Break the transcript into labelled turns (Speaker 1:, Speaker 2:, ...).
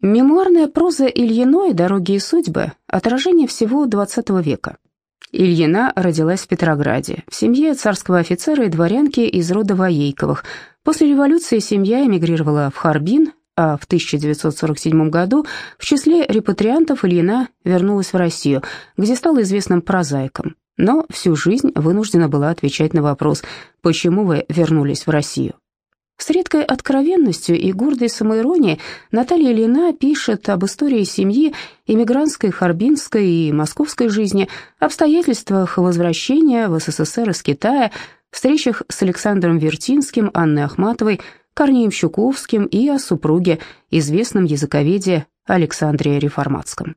Speaker 1: Мемуарная проза Ильиной «Дороги и судьбы» – отражение всего XX века. Ильина родилась в Петрограде, в семье царского офицера и дворянки из рода Воейковых. После революции семья эмигрировала в Харбин, а в 1947 году в числе репатриантов Ильина вернулась в Россию, где стала известным прозаиком. Но всю жизнь вынуждена была отвечать на вопрос «Почему вы вернулись в Россию?». С редкой откровенностью и гордой самоиронией Наталья Лина пишет об истории семьи, иммигрантской, харбинской и московской жизни, обстоятельствах возвращения в СССР из Китая, встречах с Александром Вертинским, Анной Ахматовой, Корнеем Щуковским и о супруге, известном языковеде Александре Реформатском.